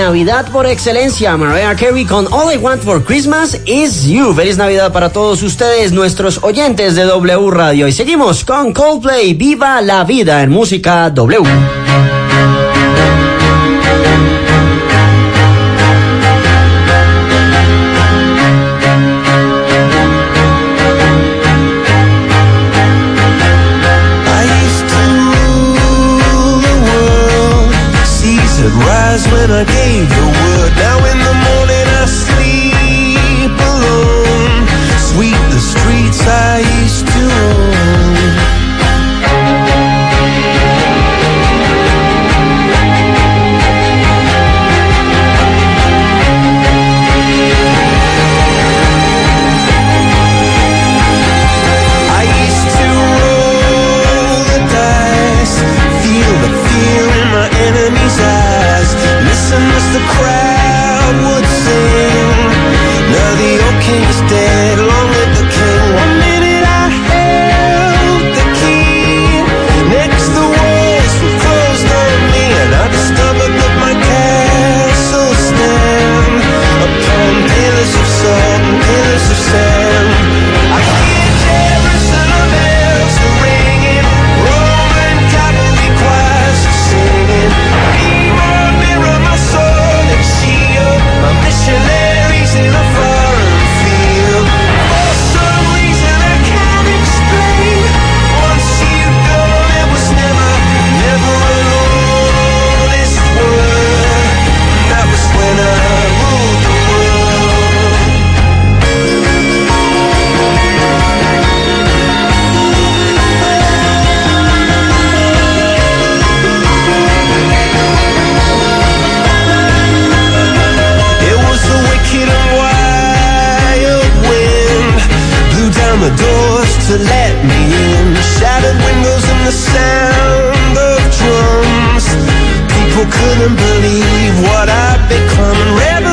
Navidad por excelencia, Mariah Carey con All I Want for Christmas is You. Feliz Navidad para todos ustedes, nuestros oyentes de W Radio. Y seguimos con Coldplay, Viva la Vida en Música W. people couldn't believe what I'd become. Rebel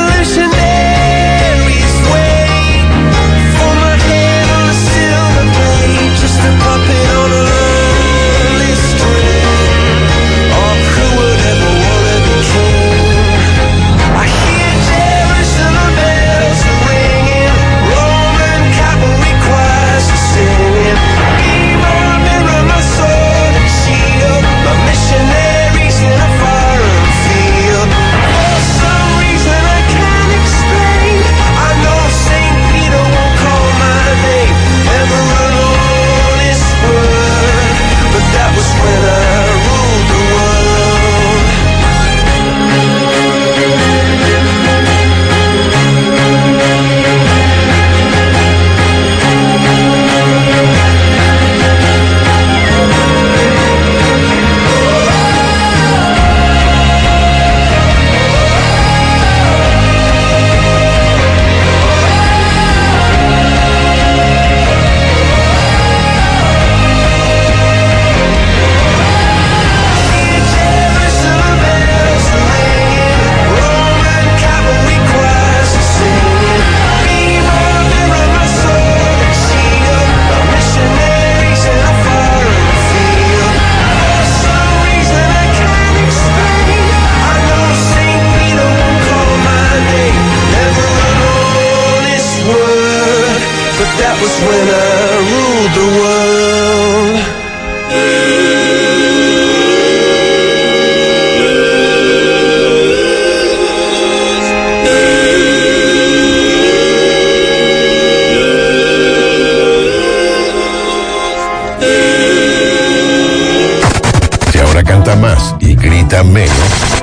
más y grita menos,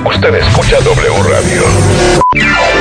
usted escucha W Radio.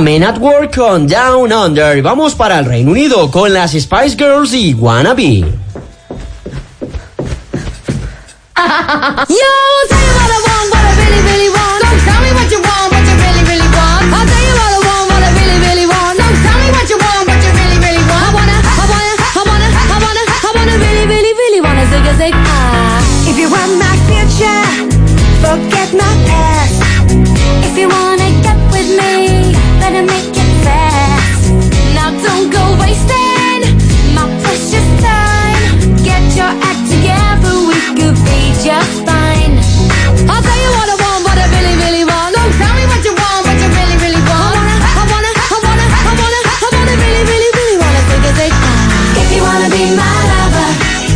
Men at Work con Down Under. Vamos para el Reino Unido con las Spice Girls y Wannabe. just fine. I'll tell you what I want, what I really, really want. Don't tell me what you want, what you really, really want. I wanna, I wanna, I wanna, I wanna, really, really, really wanna take a take. If you wanna be my lover,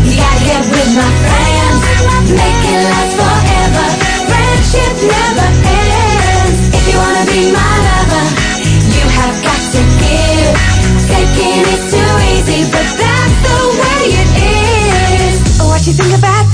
you gotta get with my friends. Make it last forever. Friendship never ends. If you wanna be my lover, you have got to give. Taking is too easy, but that's the way it is. What you think about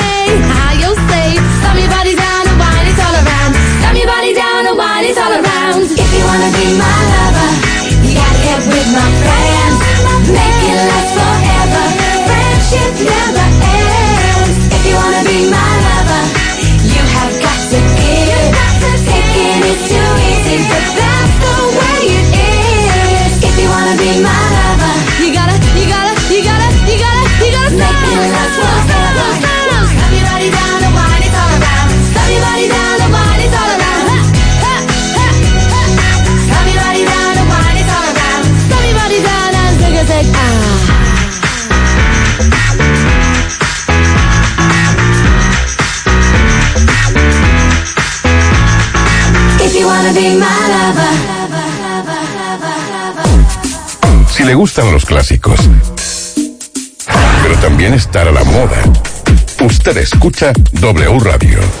gustan los clásicos, pero también estar a la moda, usted escucha W Radio.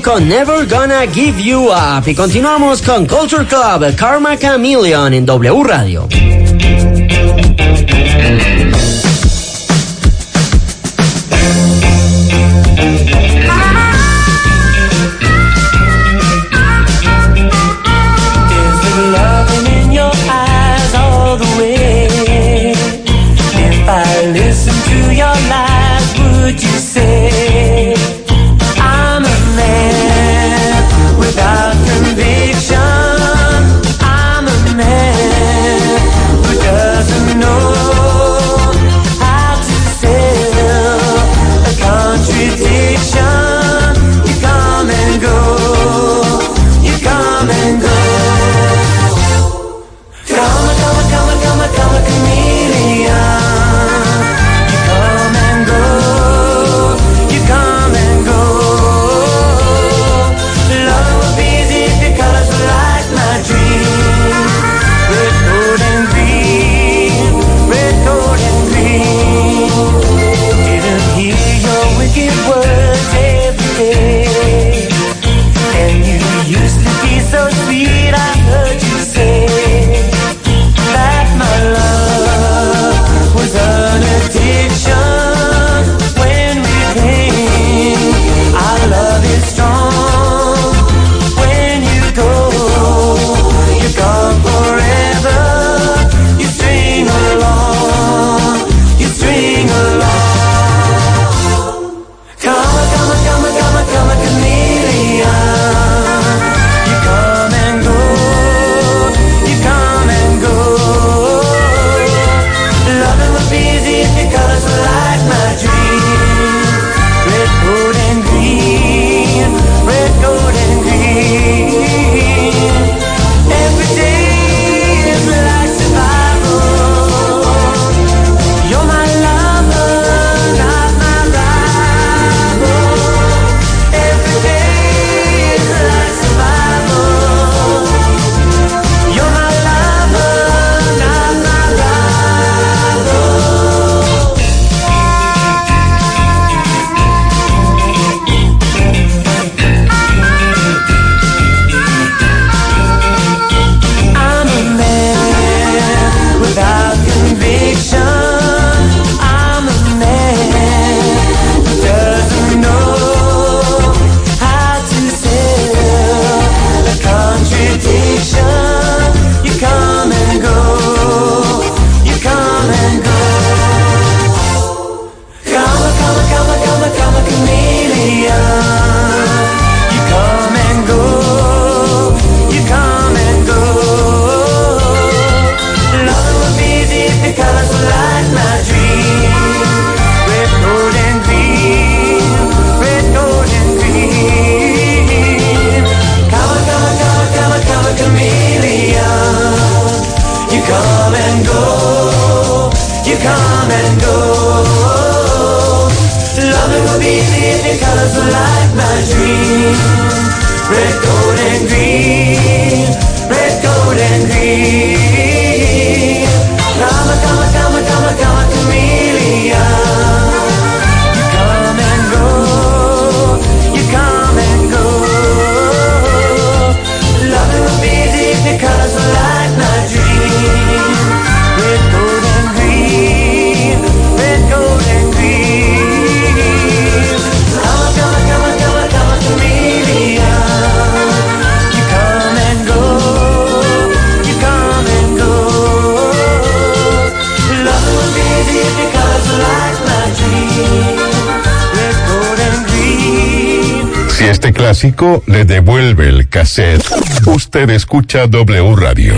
Con Never Gonna Give You Up. Y continuamos con Culture Club, Karma Chameleon en W Radio. este clásico le devuelve el cassette. Usted escucha W Radio.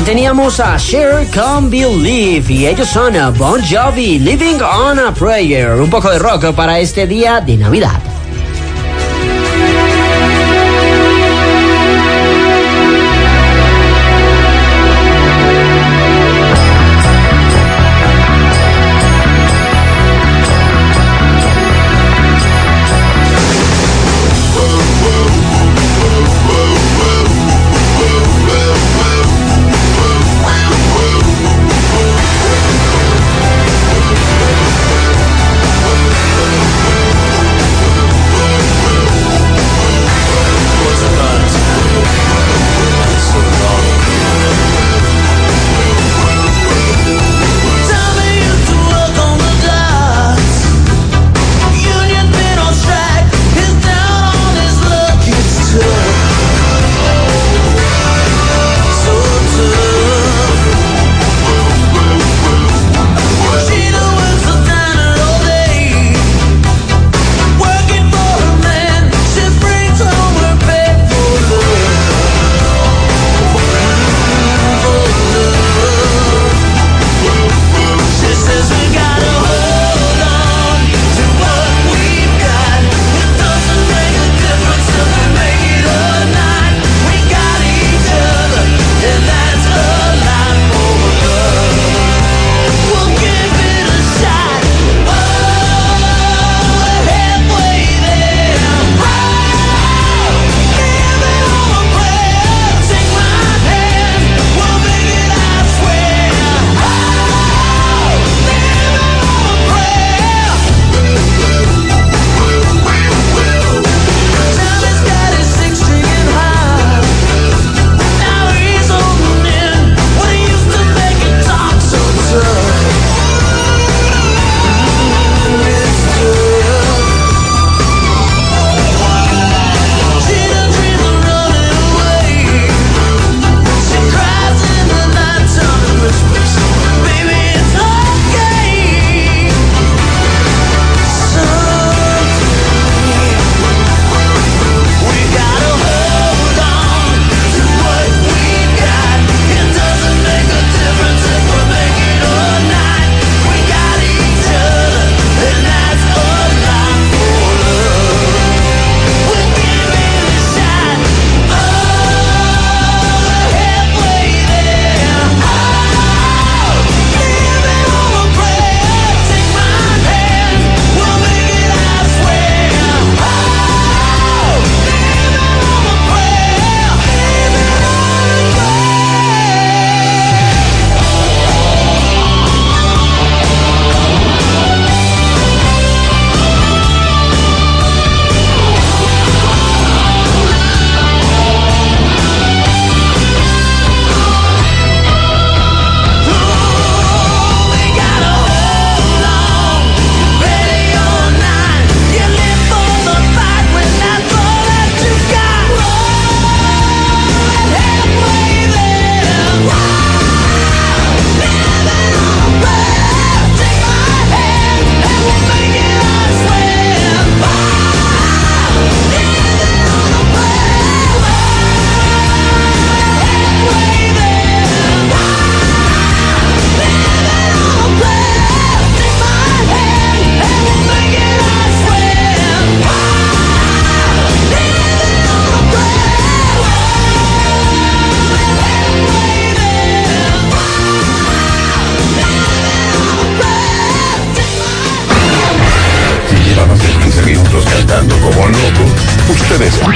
Teníamos a Share Come Believe y ellos son a Bon Jovi, Living on a Prayer. Un poco de rock para este día de Navidad.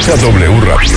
Escucha W Radio.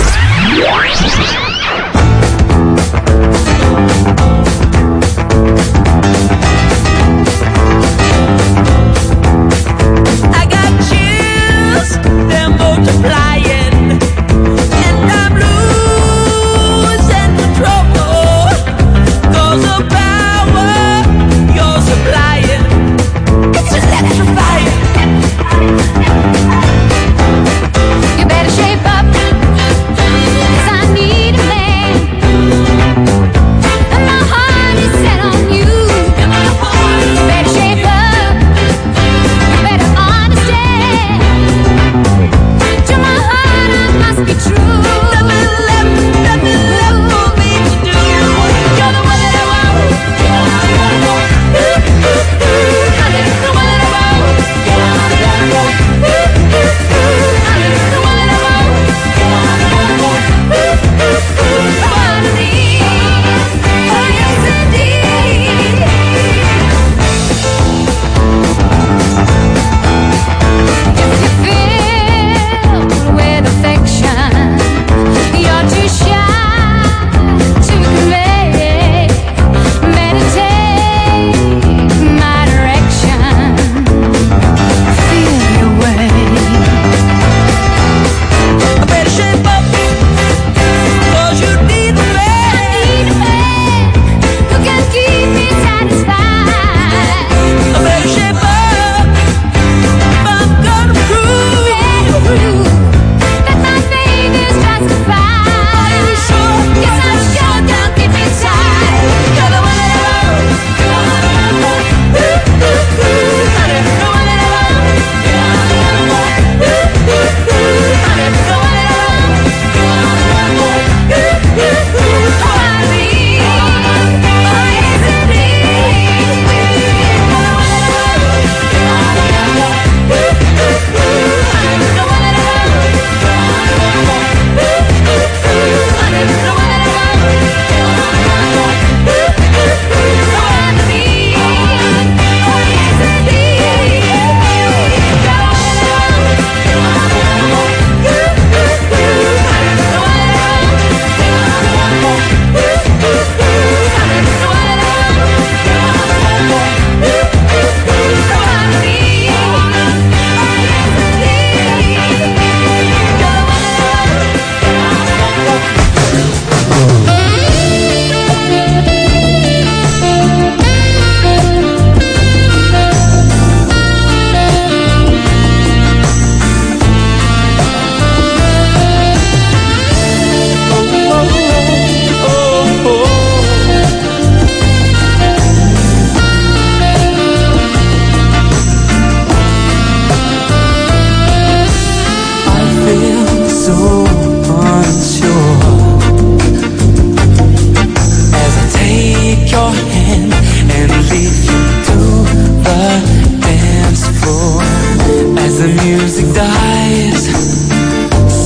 eyes.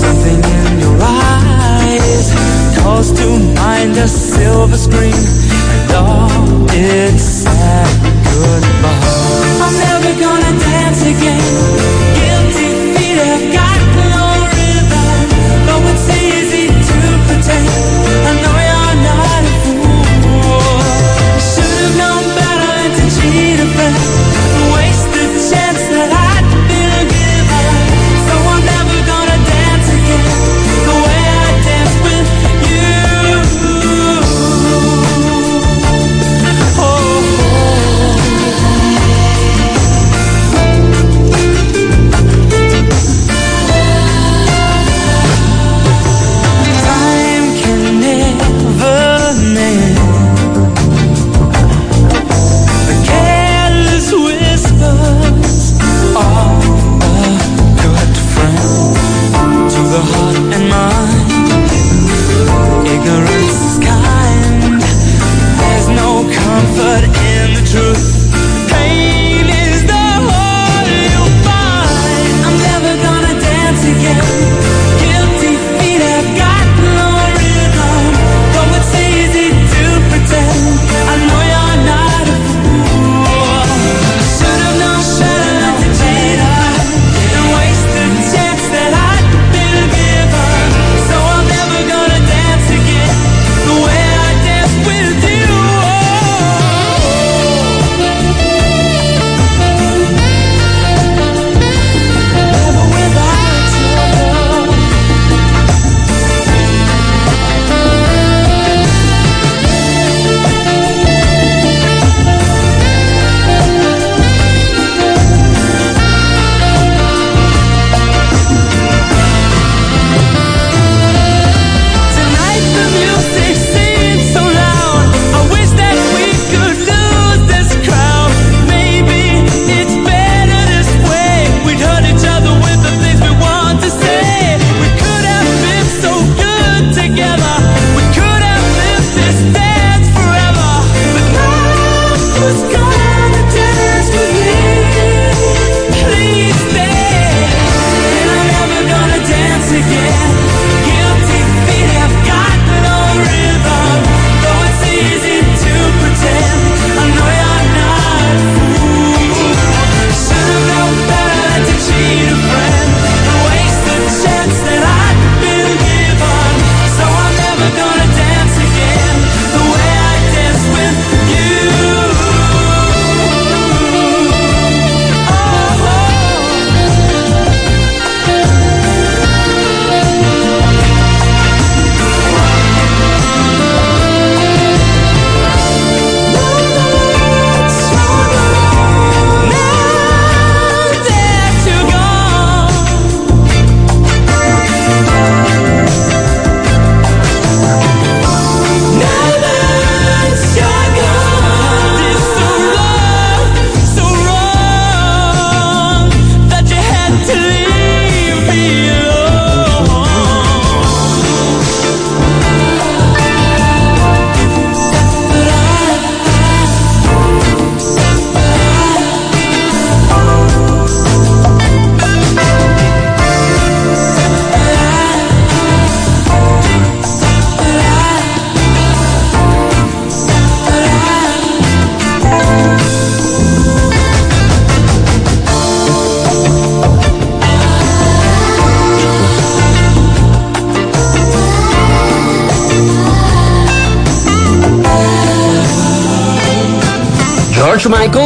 Something in your eyes Calls to mind a silver screen And all it said goodbye. I'm never gonna dance again.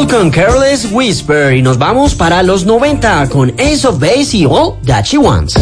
Con Careless Whisper y nos vamos para los 90 con Ace of Base y All That She Wants.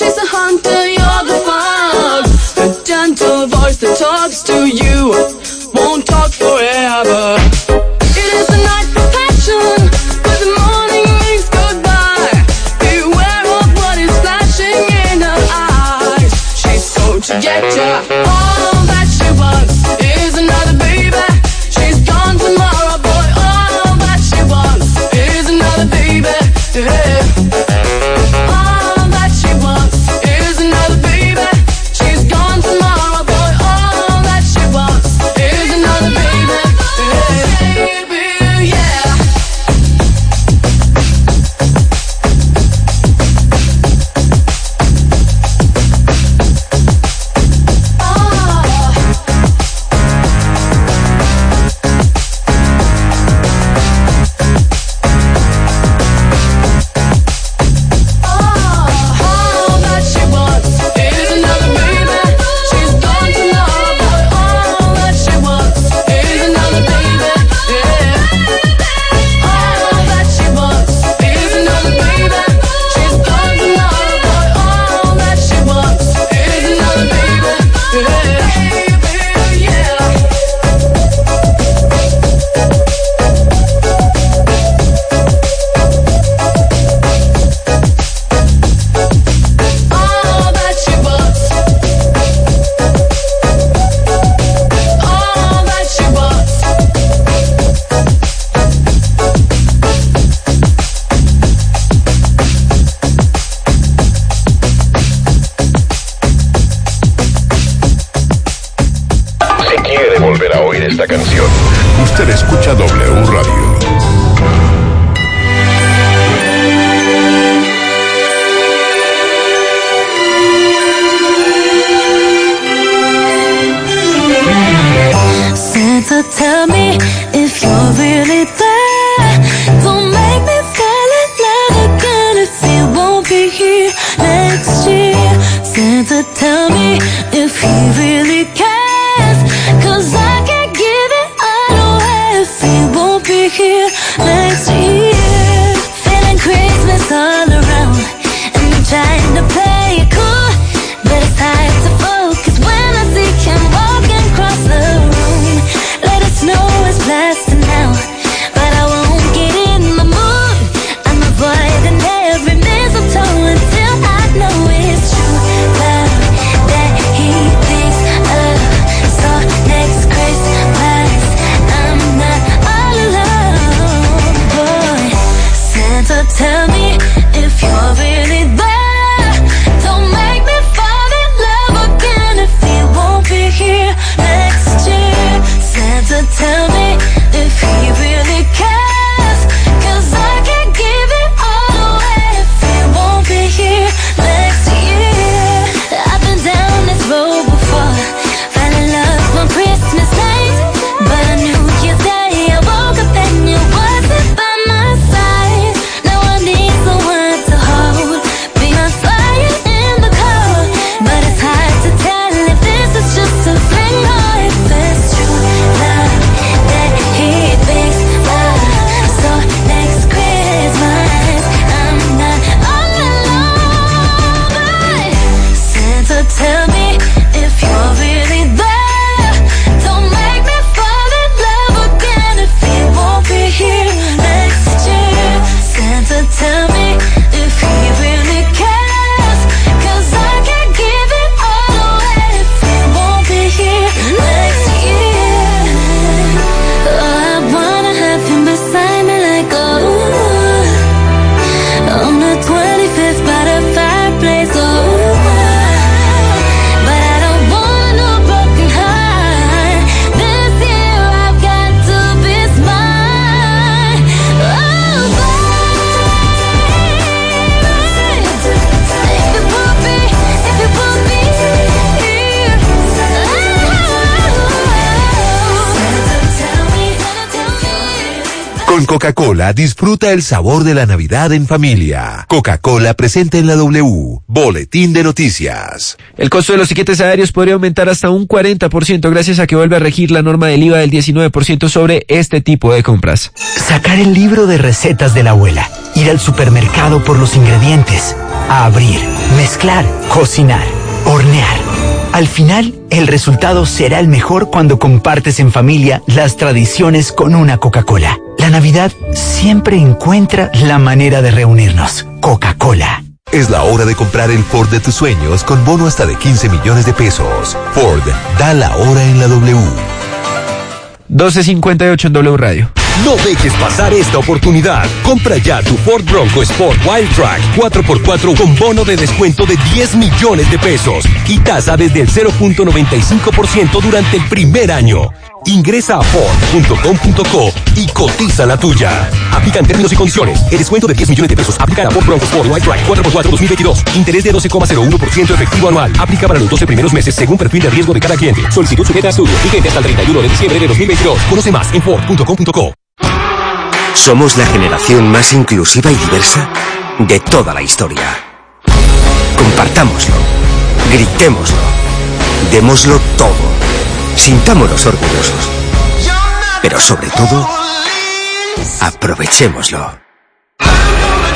she's a hunter, you're the fox. The gentle voice that talks to you won't talk forever. Ser escucha doble. Coca-Cola disfruta el sabor de la Navidad en familia. Coca-Cola presente en la W. Boletín de noticias. El costo de los tiquetes aéreos podría aumentar hasta un 40% gracias a que vuelve a regir la norma del IVA del 19% sobre este tipo de compras. Sacar el libro de recetas de la abuela. Ir al supermercado por los ingredientes. Abrir, mezclar, cocinar, hornear. Al final el resultado será el mejor cuando compartes en familia las tradiciones con una Coca-Cola. La Navidad siempre encuentra la manera de reunirnos. Coca-Cola. Es la hora de comprar el Ford de tus sueños con bono hasta de 15 millones de pesos. Ford, da la hora en la W. 12.58 en W Radio. No dejes pasar esta oportunidad. Compra ya tu Ford Bronco Sport Wild Track 4x4 con bono de descuento de 10 millones de pesos y tasa desde el 0.95% durante el primer año. Ingresa a Ford.com.co y cotiza la tuya. Aplican términos y condiciones. El descuento de 10 millones de pesos aplica a Ford Bronco Sport Wild Track 4x4 2022. Interés de 12,01% efectivo anual. Aplica para los 12 primeros meses según perfil de riesgo de cada cliente. Solicitud sujeta a estudio. Vigente hasta el 31 de diciembre de 2022. Conoce más en Ford.com.co. Somos la generación más inclusiva y diversa de toda la historia. Compartámoslo, gritémoslo, démoslo todo, sintámonos orgullosos. Pero sobre todo, aprovechémoslo.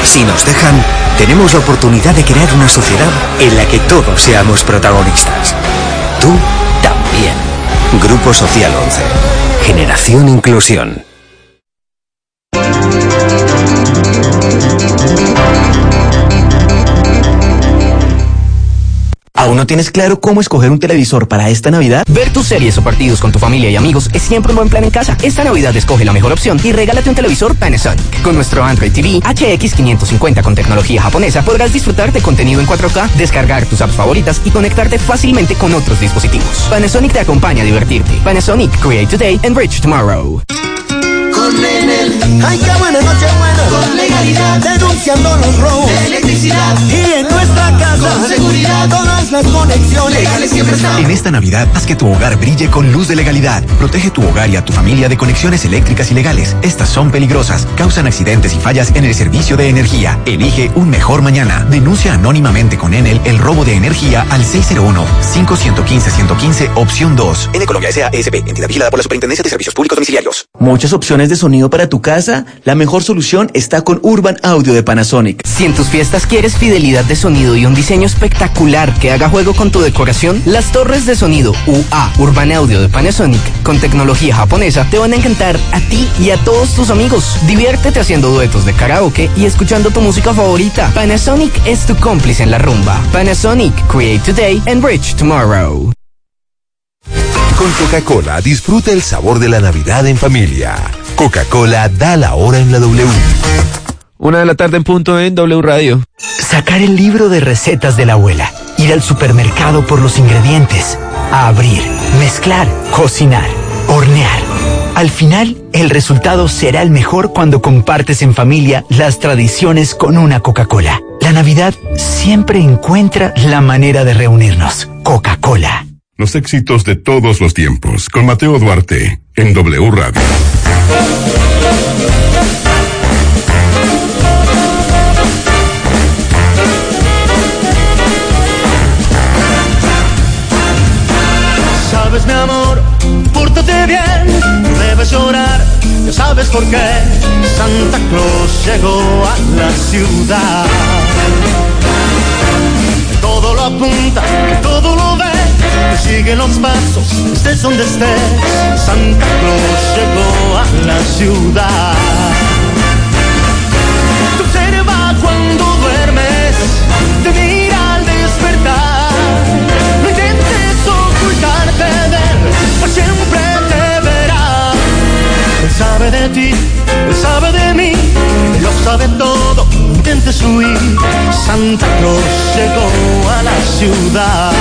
Si nos dejan, tenemos la oportunidad de crear una sociedad en la que todos seamos protagonistas. Tú también. Grupo Social 11. Generación Inclusión. ¿Aún no tienes claro cómo escoger un televisor para esta Navidad? Ver tus series o partidos con tu familia y amigos es siempre un buen plan en casa. Esta Navidad escoge la mejor opción y regálate un televisor Panasonic. Con nuestro Android TV HX550 con tecnología japonesa podrás disfrutar de contenido en 4K, descargar tus apps favoritas y conectarte fácilmente con otros dispositivos. Panasonic te acompaña a divertirte. Panasonic Create Today, Enrich Tomorrow. Con Enel. Buena noche buena. Con legalidad. Denunciando los robos. De electricidad. Y en nuestra casa. Con seguridad. Todas las conexiones. Legales siempre están. En esta Navidad, haz que tu hogar brille con luz de legalidad. Protege tu hogar y a tu familia de conexiones eléctricas ilegales. Estas son peligrosas, causan accidentes y fallas en el servicio de energía. Elige un mejor mañana. Denuncia anónimamente con Enel el robo de energía al 601-5115-115, opción 2. En Colombia S.A. ESP, entidad vigilada por la Superintendencia de Servicios Públicos Domiciliarios. Muchas opciones de sonido para tu casa. La mejor solución está con Urban Audio de Panasonic. Si en tus fiestas quieres fidelidad de sonido y un diseño espectacular que haga juego con tu decoración, las torres de sonido UA Urban Audio de Panasonic con tecnología japonesa te van a encantar a ti y a todos tus amigos. Diviértete haciendo duetos de karaoke y escuchando tu música favorita. Panasonic es tu cómplice en la rumba. Panasonic Create Today, Enrich Tomorrow. Con Coca-Cola disfruta el sabor de la Navidad en familia. Coca-Cola da la hora en la W. Una de la tarde en punto en W Radio. Sacar el libro de recetas de la abuela. Ir al supermercado por los ingredientes. A abrir, mezclar, cocinar, hornear. Al final, el resultado será el mejor cuando compartes en familia las tradiciones con una Coca-Cola. La Navidad siempre encuentra la manera de reunirnos. Coca-Cola. Los éxitos de todos los tiempos con Mateo Duarte en W Radio. Sabes, mi amor, pórtate bien, no debes llorar, ya sabes por qué. Santa Claus llegó a la ciudad. Todo lo apunta, todo lo ve, sigue los pasos, estés donde estés. Santa Claus llegó a la ciudad. Te observa cuando duermes, te mira al despertar. No intentes ocultarte de él, pues siempre te verá. Él sabe de ti, él sabe de mí, él lo sabe todo intentes huir, Santa Claus llegó a la ciudad.